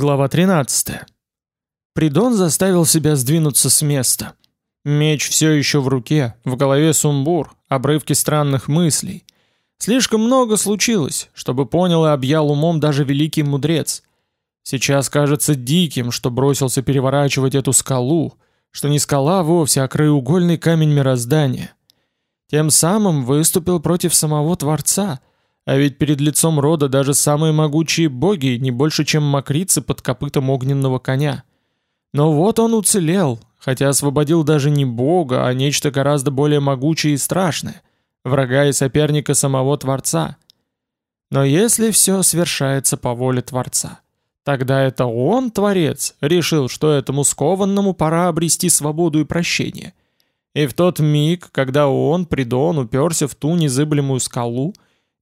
Глава 13. Придон заставил себя сдвинуться с места. Меч все еще в руке, в голове сумбур, обрывки странных мыслей. Слишком много случилось, чтобы понял и объял умом даже великий мудрец. Сейчас кажется диким, что бросился переворачивать эту скалу, что не скала вовсе, а краеугольный камень мироздания. Тем самым выступил против самого Творца — а ведь перед лицом рода даже самые могучие боги не больше, чем мокрицы под копытом огненного коня. Но вот он уцелел, хотя освободил даже не бога, а нечто гораздо более могучее и страшное, врага и соперника самого Творца. Но если все свершается по воле Творца, тогда это он, Творец, решил, что этому скованному пора обрести свободу и прощение. И в тот миг, когда он, Придон, уперся в ту незыблемую скалу,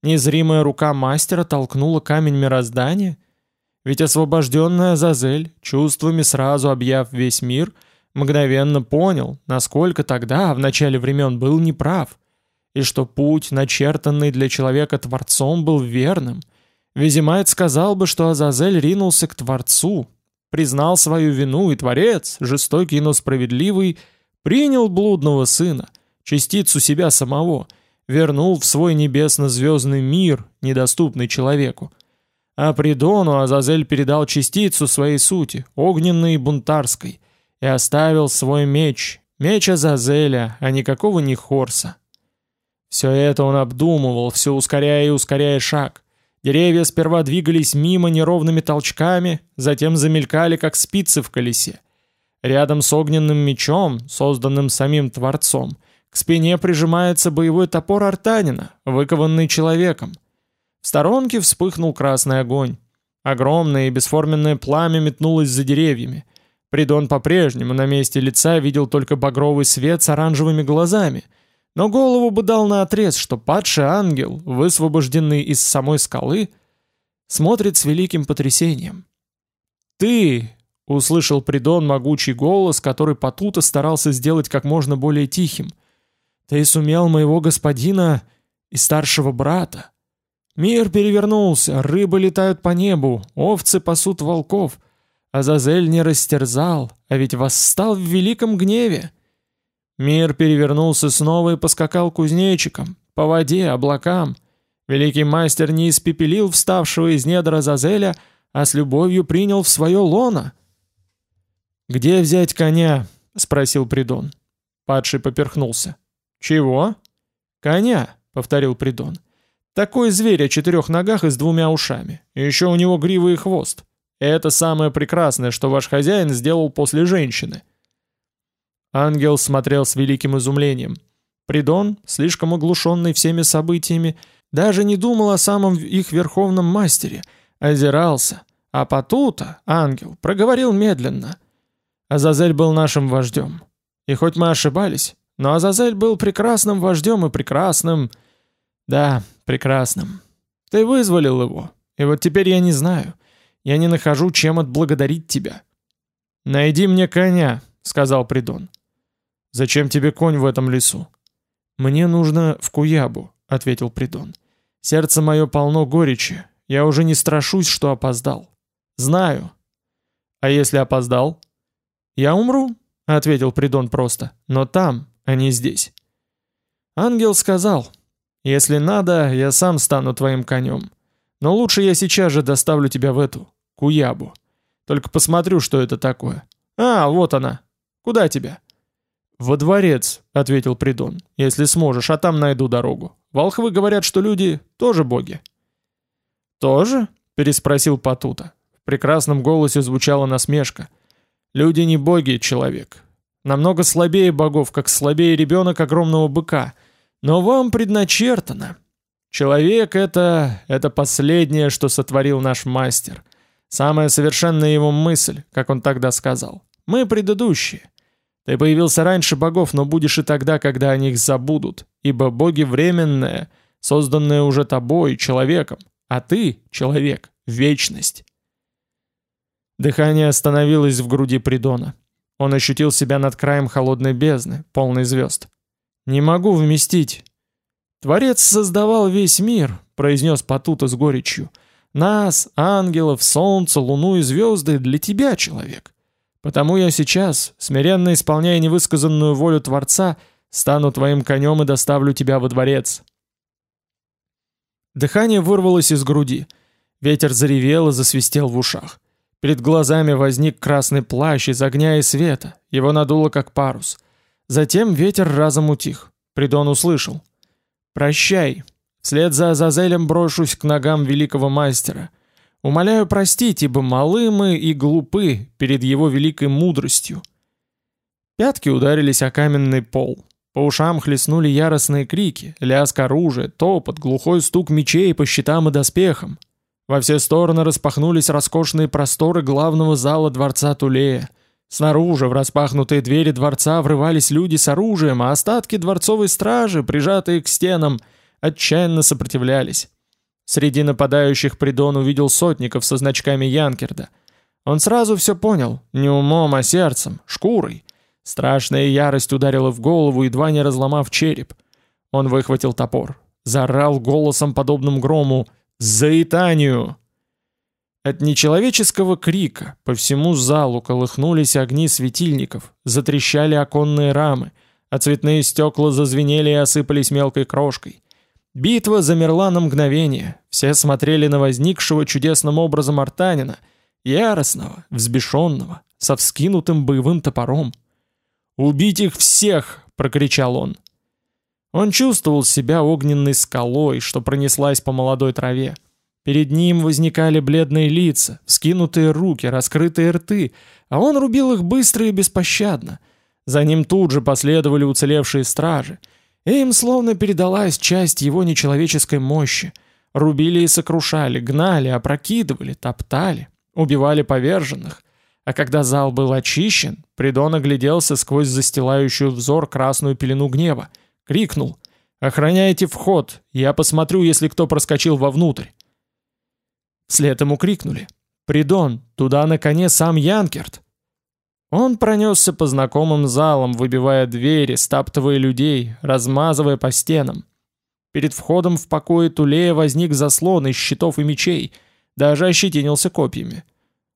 Незримая рука мастера толкнула камень мироздания? Ведь освобожденный Азазель, чувствами сразу объяв весь мир, мгновенно понял, насколько тогда, в начале времен, был неправ, и что путь, начертанный для человека Творцом, был верным. Визимайт сказал бы, что Азазель ринулся к Творцу, признал свою вину, и Творец, жестокий, но справедливый, принял блудного сына, частицу себя самого — вернул в свой небесно-звездный мир, недоступный человеку. А Придону Азазель передал частицу своей сути, огненной и бунтарской, и оставил свой меч, меч Азазеля, а никакого не Хорса. Все это он обдумывал, все ускоряя и ускоряя шаг. Деревья сперва двигались мимо неровными толчками, затем замелькали, как спицы в колесе. Рядом с огненным мечом, созданным самим Творцом, к спине прижимается боевой топор Артанина, выкованный человеком. В сторонке вспыхнул красный огонь. Огромное и бесформенное пламя метнулось за деревьями. Придон по-прежнему на месте лица видел только багровый свет с оранжевыми глазами, но голову бы дал на отрез, что падший ангел, высвобожденный из самой скалы, смотрит с великим потрясением. «Ты!» — услышал Придон могучий голос, который Патута старался сделать как можно более тихим — ты сумел моего господина и старшего брата. Мир перевернулся, рыбы летают по небу, овцы пасут волков. Азазель не растерзал, а ведь восстал в великом гневе. Мир перевернулся снова и поскакал кузнечиком, по воде, облакам. Великий мастер не испепелил вставшего из недра Азазеля, а с любовью принял в свое лоно. «Где взять коня?» — спросил Придон. Падший поперхнулся. «Чего?» «Коня», — повторил Придон. «Такой зверь о четырех ногах и с двумя ушами. И еще у него грива и хвост. Это самое прекрасное, что ваш хозяин сделал после женщины». Ангел смотрел с великим изумлением. Придон, слишком оглушенный всеми событиями, даже не думал о самом их верховном мастере, озирался. А Патута, ангел, проговорил медленно. Азазель был нашим вождем. И хоть мы ошибались, но Азазель был прекрасным вождем и прекрасным... Да, прекрасным. Ты вызволил его, и вот теперь я не знаю. Я не нахожу, чем отблагодарить тебя. «Найди мне коня», — сказал Придон. «Зачем тебе конь в этом лесу?» «Мне нужно в Куябу», — ответил Придон. «Сердце мое полно горечи. Я уже не страшусь, что опоздал. Знаю». «А если опоздал?» «Я умру», — ответил Придон просто. «Но там, а не здесь. Ангел сказал, если надо, я сам стану твоим конем. Но лучше я сейчас же доставлю тебя в эту, Куябу. Только посмотрю, что это такое. А, вот она. Куда тебя? Во дворец, ответил Придон, если сможешь, а там найду дорогу. Волхвы говорят, что люди тоже боги. Тоже? Переспросил Патута. В прекрасном голосе звучала насмешка. Люди не боги, человек. Намного слабее богов, как слабее ребенок огромного быка. Но вам предначертано. Человек — это... это последнее, что сотворил наш мастер. Самая совершенная его мысль, как он тогда сказал. Мы предыдущие. Ты появился раньше богов, но будешь и тогда, когда о них забудут. Ибо боги временные, созданные уже тобой, человеком. А ты, человек, вечность. Дыхание остановилось в груди Придона. Он ощутил себя над краем холодной бездны, полной звезд. «Не могу вместить». «Творец создавал весь мир», — произнес Патута с горечью. Нас, ангелов, солнце, луну и звезды для тебя, человек. Потому я сейчас, смиренно исполняя невысказанную волю Творца, стану твоим конем и доставлю тебя во дворец». Дыхание вырвалось из груди. Ветер заревел и засвистел в ушах. Перед глазами возник красный плащ из огня и света, его надуло как парус. Затем ветер разом утих. Придон услышал. «Прощай. Вслед за Азазелем брошусь к ногам великого мастера. Умоляю простить, ибо малы мы и глупы перед его великой мудростью». Пятки ударились о каменный пол. По ушам хлестнули яростные крики, лязг оружия, топот, глухой стук мечей по щитам и доспехам. Во все стороны распахнулись роскошные просторы главного зала дворца Тулея. Снаружи в распахнутые двери дворца врывались люди с оружием, а остатки дворцовой стражи, прижатые к стенам, отчаянно сопротивлялись. Среди нападающих Придон увидел сотников со значками Янкерда. Он сразу все понял, не умом, а сердцем, шкурой. Страшная ярость ударила в голову, едва не разломав череп. Он выхватил топор, заорал голосом, подобным грому «Заитанию!» От нечеловеческого крика по всему залу колыхнулись огни светильников, затрещали оконные рамы, а цветные стекла зазвенели и осыпались мелкой крошкой. Битва замерла на мгновение, все смотрели на возникшего чудесным образом артанина, яростного, взбешенного, со вскинутым боевым топором. «Убить их всех!» — прокричал он. Он чувствовал себя огненной скалой, что пронеслась по молодой траве. Перед ним возникали бледные лица, вскинутые руки, раскрытые рты, а он рубил их быстро и беспощадно. За ним тут же последовали уцелевшие стражи. И им словно передалась часть его нечеловеческой мощи. Рубили и сокрушали, гнали, опрокидывали, топтали, убивали поверженных. А когда зал был очищен, Придон огляделся сквозь застилающую взор красную пелену гнева — Крикнул. «Охраняйте вход! Я посмотрю, если кто проскочил вовнутрь!» Вслед ему крикнули. «Придон! Туда на коне сам Янкерт!» Он пронесся по знакомым залам, выбивая двери, стаптывая людей, размазывая по стенам. Перед входом в покое Тулея возник заслон из щитов и мечей, даже ощетинился копьями.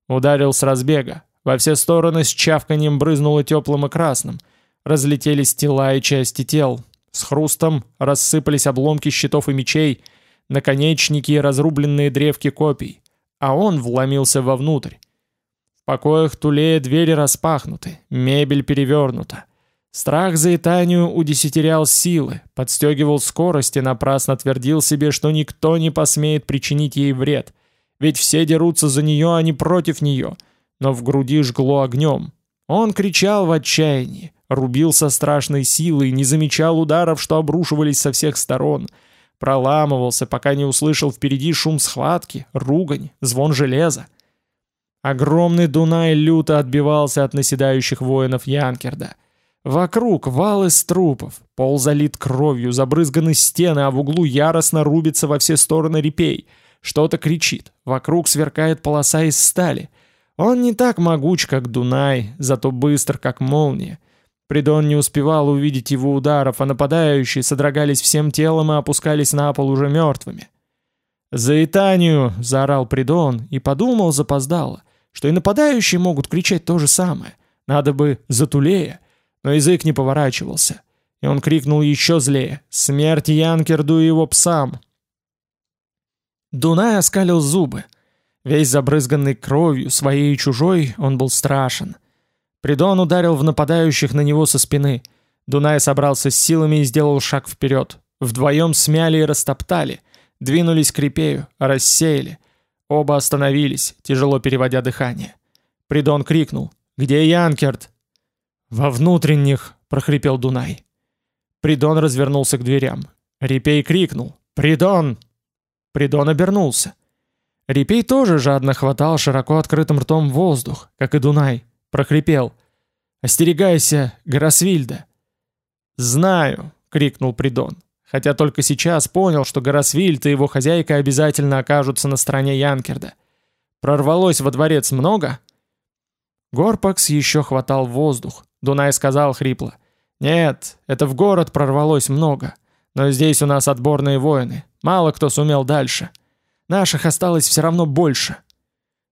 Ударил с разбега. Во все стороны с чавканием брызнуло теплым и красным. Разлетелись тела и части тел, с хрустом рассыпались обломки щитов и мечей, наконечники и разрубленные древки копий, а он вломился вовнутрь. В покоях Тулея двери распахнуты, мебель перевернута. Страх за Итанию удесятерял силы, подстегивал скорость и напрасно твердил себе, что никто не посмеет причинить ей вред, ведь все дерутся за нее, а не против нее, но в груди жгло огнем. Он кричал в отчаянии, Рубил со страшной силой, не замечал ударов, что обрушивались со всех сторон. Проламывался, пока не услышал впереди шум схватки, ругань, звон железа. Огромный Дунай люто отбивался от наседающих воинов Янкерда. Вокруг вал из трупов, пол залит кровью, забрызганы стены, а в углу яростно рубится во все стороны репей. Что-то кричит, вокруг сверкает полоса из стали. Он не так могуч, как Дунай, зато быстр, как молния. Придон не успевал увидеть его ударов, а нападающие содрогались всем телом и опускались на пол уже мертвыми. «За Итанию!» — заорал Придон и подумал запоздало, что и нападающие могут кричать то же самое. Надо бы «за Тулея!» Но язык не поворачивался. И он крикнул еще злее «Смерть Янкерду и его псам!» Дунай оскалил зубы. Весь забрызганный кровью, своей и чужой, он был страшен — Придон ударил в нападающих на него со спины. Дунай собрался с силами и сделал шаг вперед. Вдвоем смяли и растоптали. Двинулись к репею, рассеяли. Оба остановились, тяжело переводя дыхание. Придон крикнул. «Где Янкерт?» «Во внутренних!» — прохрипел Дунай. Придон развернулся к дверям. Репей крикнул. «Придон!» Придон обернулся. Репей тоже жадно хватал широко открытым ртом воздух, как и Дунай прохрипел. «Остерегайся, Гарасвильда!» «Знаю!» — крикнул Придон. Хотя только сейчас понял, что Гарасвильд и его хозяйка обязательно окажутся на стороне Янкерда. «Прорвалось во дворец много?» Горпакс еще хватал воздух. Дунай сказал хрипло. «Нет, это в город прорвалось много. Но здесь у нас отборные воины. Мало кто сумел дальше. Наших осталось все равно больше.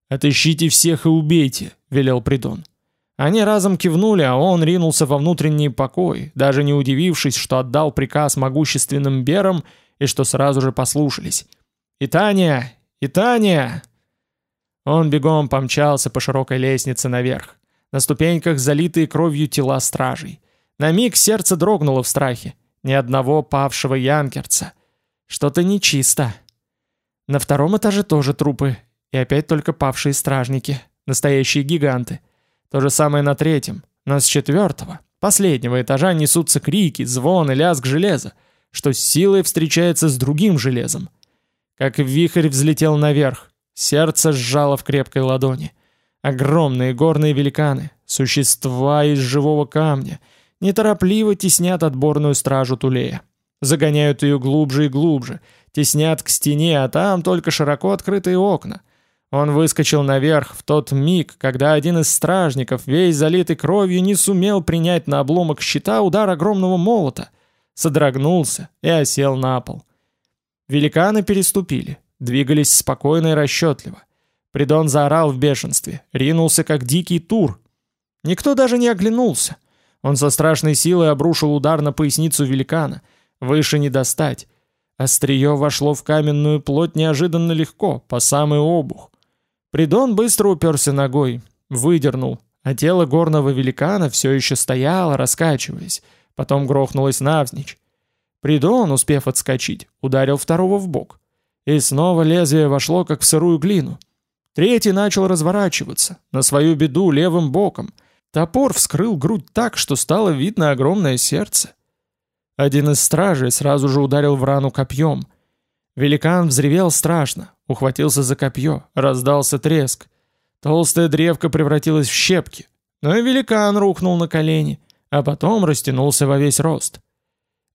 «Отыщите всех и убейте», — велел Придон. Они разом кивнули, а он ринулся во внутренний покой, даже не удивившись, что отдал приказ могущественным берам и что сразу же послушались. «Итания! Итания!» Он бегом помчался по широкой лестнице наверх. На ступеньках залитые кровью тела стражей. На миг сердце дрогнуло в страхе. Ни одного павшего янкерца. Что-то нечисто. На втором этаже тоже трупы. И опять только павшие стражники. Настоящие гиганты. То же самое на третьем, но с четвертого, последнего этажа несутся крики, звон и лязг железа, что с силой встречается с другим железом. Как вихрь взлетел наверх, сердце сжало в крепкой ладони. Огромные горные великаны, существа из живого камня, неторопливо теснят отборную стражу Тулея. Загоняют ее глубже и глубже, теснят к стене, а там только широко открытые окна. Он выскочил наверх в тот миг, когда один из стражников, весь залитый кровью, не сумел принять на обломок щита удар огромного молота, содрогнулся и осел на пол. Великаны переступили, двигались спокойно и расчетливо. Придон заорал в бешенстве, ринулся как дикий тур. Никто даже не оглянулся. Он со страшной силой обрушил удар на поясницу великана. Выше не достать. Острие вошло в каменную плоть неожиданно легко, по самый обух. Придон быстро уперся ногой, выдернул, а тело горного великана все еще стояло, раскачиваясь, потом грохнулось навзничь. Придон, успев отскочить, ударил второго в бок. И снова лезвие вошло, как в сырую глину. Третий начал разворачиваться, на свою беду левым боком. Топор вскрыл грудь так, что стало видно огромное сердце. Один из стражей сразу же ударил в рану копьем — Великан взревел страшно, ухватился за копье, раздался треск. Толстая древка превратилась в щепки, но и великан рухнул на колени, а потом растянулся во весь рост.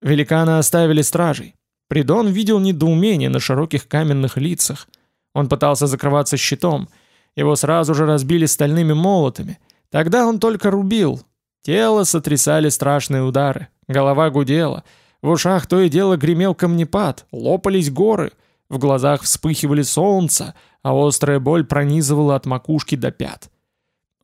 Великана оставили стражей. Придон видел недоумение на широких каменных лицах. Он пытался закрываться щитом. Его сразу же разбили стальными молотами. Тогда он только рубил. Тело сотрясали страшные удары. Голова гудела — в ушах то и дело гремел камнепад, лопались горы, в глазах вспыхивали солнце, а острая боль пронизывала от макушки до пят.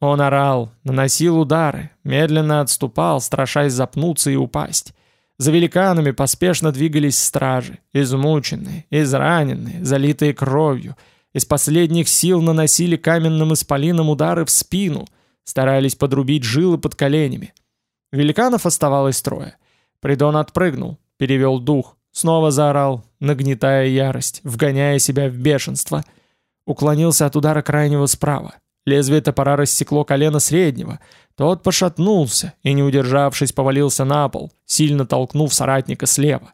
Он орал, наносил удары, медленно отступал, страшась запнуться и упасть. За великанами поспешно двигались стражи, измученные, израненные, залитые кровью. Из последних сил наносили каменным исполинам удары в спину, старались подрубить жилы под коленями. Великанов оставалось трое — Придон отпрыгнул, перевел дух, снова заорал, нагнетая ярость, вгоняя себя в бешенство. Уклонился от удара крайнего справа. Лезвие топора рассекло колено среднего. Тот пошатнулся и, не удержавшись, повалился на пол, сильно толкнув соратника слева.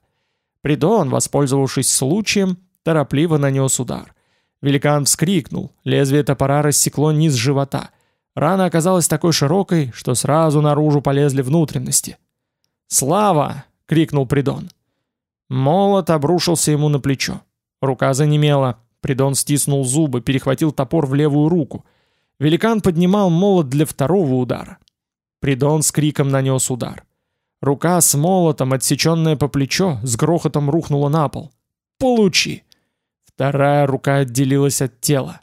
Придон, воспользовавшись случаем, торопливо нанес удар. Великан вскрикнул, лезвие топора рассекло низ живота. Рана оказалась такой широкой, что сразу наружу полезли внутренности. «Слава!» — крикнул Придон. Молот обрушился ему на плечо. Рука занемела. Придон стиснул зубы, перехватил топор в левую руку. Великан поднимал молот для второго удара. Придон с криком нанес удар. Рука с молотом, отсеченная по плечо, с грохотом рухнула на пол. «Получи!» Вторая рука отделилась от тела.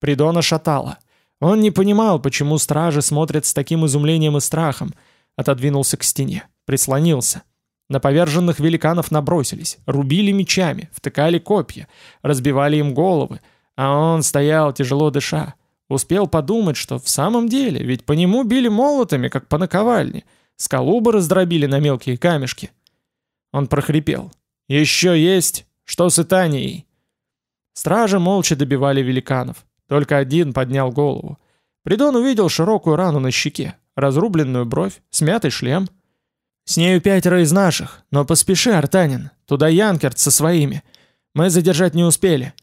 Придона шатала. Он не понимал, почему стражи смотрят с таким изумлением и страхом. Отодвинулся к стене. Прислонился. На поверженных великанов набросились, рубили мечами, втыкали копья, разбивали им головы, а он стоял, тяжело дыша. Успел подумать, что в самом деле, ведь по нему били молотами, как по наковальне, скалу бы раздробили на мелкие камешки. Он прохрипел. «Еще есть? Что с Итанией?» Стражи молча добивали великанов. Только один поднял голову. Придон увидел широкую рану на щеке, разрубленную бровь, смятый шлем — «С нею пятеро из наших, но поспеши, Артанин, туда Янкерт со своими. Мы задержать не успели».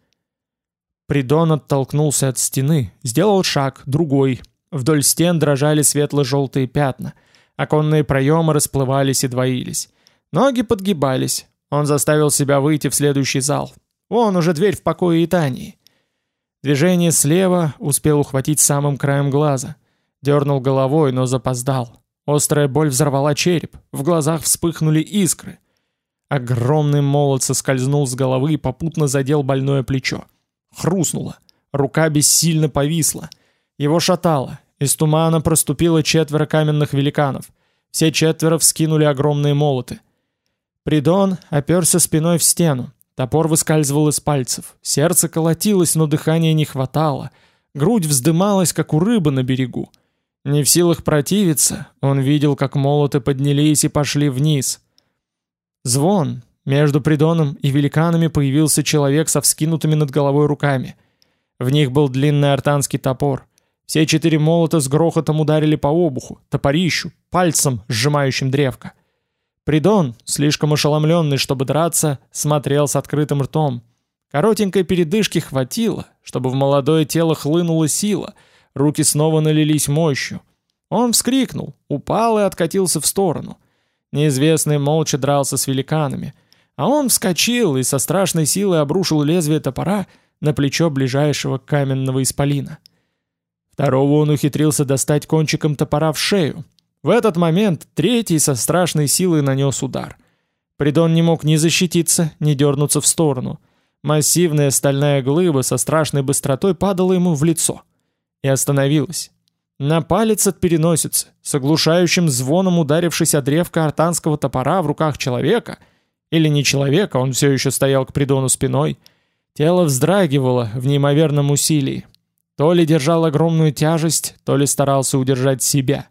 Придон оттолкнулся от стены, сделал шаг, другой. Вдоль стен дрожали светло-желтые пятна. Оконные проемы расплывались и двоились. Ноги подгибались. Он заставил себя выйти в следующий зал. Вон уже дверь в покое Итании. Движение слева успел ухватить самым краем глаза. Дернул головой, но запоздал. Острая боль взорвала череп, в глазах вспыхнули искры. Огромный молот соскользнул с головы и попутно задел больное плечо. Хрустнуло. Рука бессильно повисла. Его шатало. Из тумана проступило четверо каменных великанов. Все четверо вскинули огромные молоты. Придон оперся спиной в стену. Топор выскальзывал из пальцев. Сердце колотилось, но дыхания не хватало. Грудь вздымалась, как у рыбы на берегу. Не в силах противиться, он видел, как молоты поднялись и пошли вниз. Звон. Между Придоном и великанами появился человек со вскинутыми над головой руками. В них был длинный артанский топор. Все четыре молота с грохотом ударили по обуху, топорищу, пальцем, сжимающим древко. Придон, слишком ошеломленный, чтобы драться, смотрел с открытым ртом. Коротенькой передышки хватило, чтобы в молодое тело хлынула сила, руки снова налились мощью. Он вскрикнул, упал и откатился в сторону. Неизвестный молча дрался с великанами, а он вскочил и со страшной силой обрушил лезвие топора на плечо ближайшего каменного исполина. Второго он ухитрился достать кончиком топора в шею, в этот момент третий со страшной силой нанес удар. Придон не мог ни защититься, ни дернуться в сторону. Массивная стальная глыба со страшной быстротой падала ему в лицо. И остановилась. На палец от переносицы, с оглушающим звоном ударившись о древко артанского топора в руках человека, или не человека, он все еще стоял к Придону спиной, тело вздрагивало в неимоверном усилии. То ли держал огромную тяжесть, то ли старался удержать себя.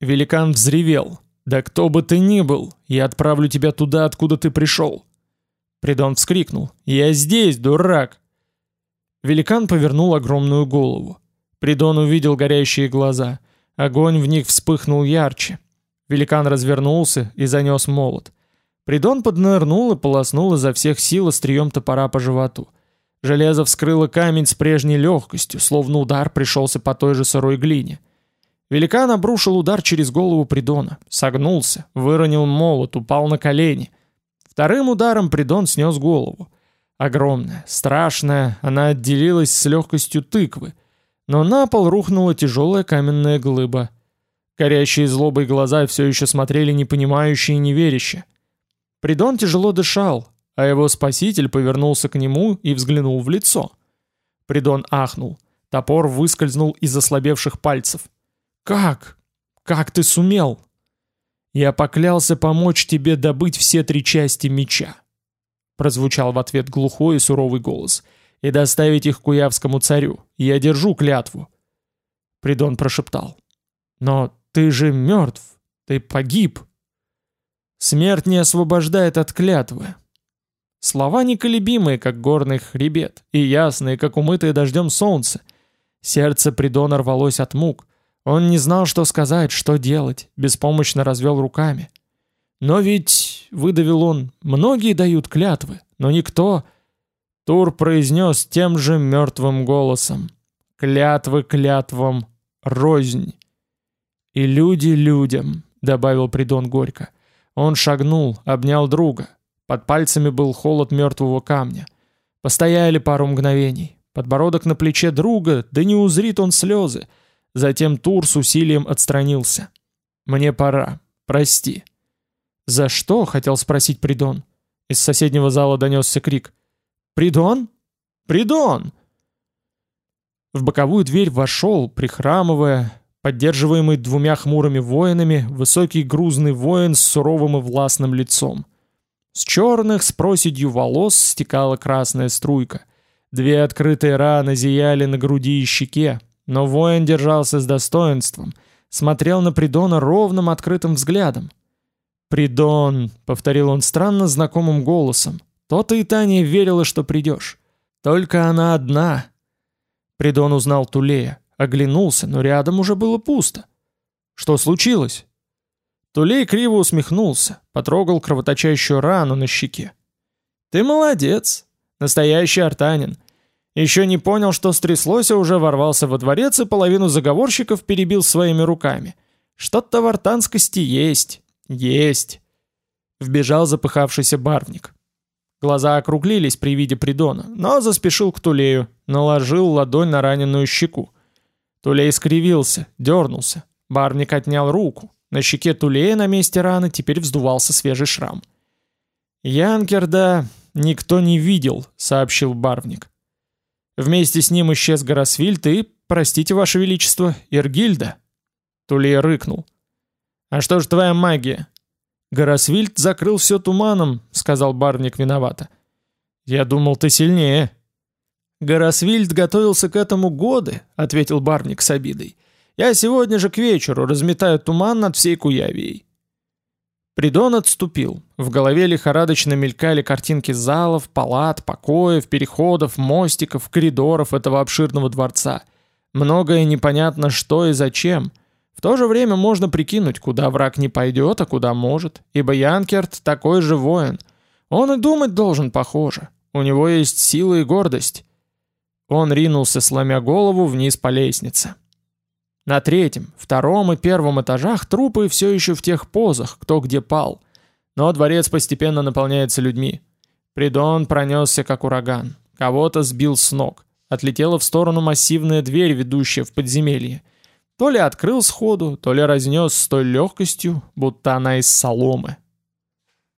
Великан взревел. «Да кто бы ты ни был, я отправлю тебя туда, откуда ты пришел!» Придон вскрикнул. «Я здесь, дурак!» Великан повернул огромную голову. Придон увидел горящие глаза. Огонь в них вспыхнул ярче. Великан развернулся и занес молот. Придон поднырнул и полоснул изо всех сил острием топора по животу. Железо вскрыло камень с прежней легкостью, словно удар пришелся по той же сырой глине. Великан обрушил удар через голову Придона, согнулся, выронил молот, упал на колени. Вторым ударом Придон снес голову. Огромная, страшная, она отделилась с легкостью тыквы, но на пол рухнула тяжелая каменная глыба. Горящие злобой глаза все еще смотрели непонимающе и неверяще. Придон тяжело дышал, а его спаситель повернулся к нему и взглянул в лицо. Придон ахнул. Топор выскользнул из ослабевших пальцев. «Как? Как ты сумел?» «Я поклялся помочь тебе добыть все три части меча», прозвучал в ответ глухой и суровый голос, «и доставить их Куявскому царю. Я держу клятву». Придон прошептал. «Но ты же мертв, ты погиб». «Смерть не освобождает от клятвы». Слова неколебимые, как горный хребет, и ясные, как умытое дождем солнце. Сердце Придона рвалось от мук. Он не знал, что сказать, что делать, беспомощно развел руками. «Но ведь», — выдавил он, — «многие дают клятвы, но никто...» Тур произнес тем же мертвым голосом. «Клятвы клятвам, рознь». «И люди людям», — добавил Придон горько. Он шагнул, обнял друга. Под пальцами был холод мертвого камня. Постояли пару мгновений. Подбородок на плече друга, да не узрит он слезы. Затем Тур с усилием отстранился. «Мне пора. Прости». «За что?» — хотел спросить Придон. Из соседнего зала донесся крик. «Придон? Придон!» В боковую дверь вошел, прихрамывая, поддерживаемый двумя хмурыми воинами, высокий грузный воин с суровым и властным лицом. С черных с проседью волос стекала красная струйка. Две открытые раны зияли на груди и щеке, но воин держался с достоинством, смотрел на Придона ровным открытым взглядом. «Придон», — повторил он странно знакомым голосом, — «то-то и Таня верила, что придешь. Только она одна». Придон узнал Тулея, оглянулся, но рядом уже было пусто. «Что случилось?» Тулей криво усмехнулся, потрогал кровоточащую рану на щеке. «Ты молодец, настоящий артанин. Еще не понял, что стряслось, а уже ворвался во дворец и половину заговорщиков перебил своими руками. Что-то в артанскости есть. Есть. Вбежал запыхавшийся барвник. Глаза округлились при виде Придона, но заспешил к Тулею, наложил ладонь на раненую щеку. Тулей скривился, дернулся. Барвник отнял руку. На щеке Тулея на месте раны теперь вздувался свежий шрам. «Янкерда никто не видел», — сообщил Барвник. Вместе с ним исчез Гарасвильд и, простите ваше величество, Иргильда. Тулия рыкнул. «А что ж твоя магия?» «Гарасвильд закрыл все туманом», — сказал Барник виновато. «Я думал, ты сильнее». «Гарасвильд готовился к этому годы», — ответил Барник с обидой. «Я сегодня же к вечеру разметаю туман над всей Куявией». Придон отступил. В голове лихорадочно мелькали картинки залов, палат, покоев, переходов, мостиков, коридоров этого обширного дворца. Многое непонятно что и зачем. В то же время можно прикинуть, куда враг не пойдет, а куда может, ибо Янкерт такой же воин. Он и думать должен, похоже. У него есть сила и гордость. Он ринулся, сломя голову, вниз по лестнице. На третьем, втором и первом этажах трупы все еще в тех позах, кто где пал. Но дворец постепенно наполняется людьми. Придон пронесся, как ураган. Кого-то сбил с ног. Отлетела в сторону массивная дверь, ведущая в подземелье. То ли открыл сходу, то ли разнес с той легкостью, будто она из соломы.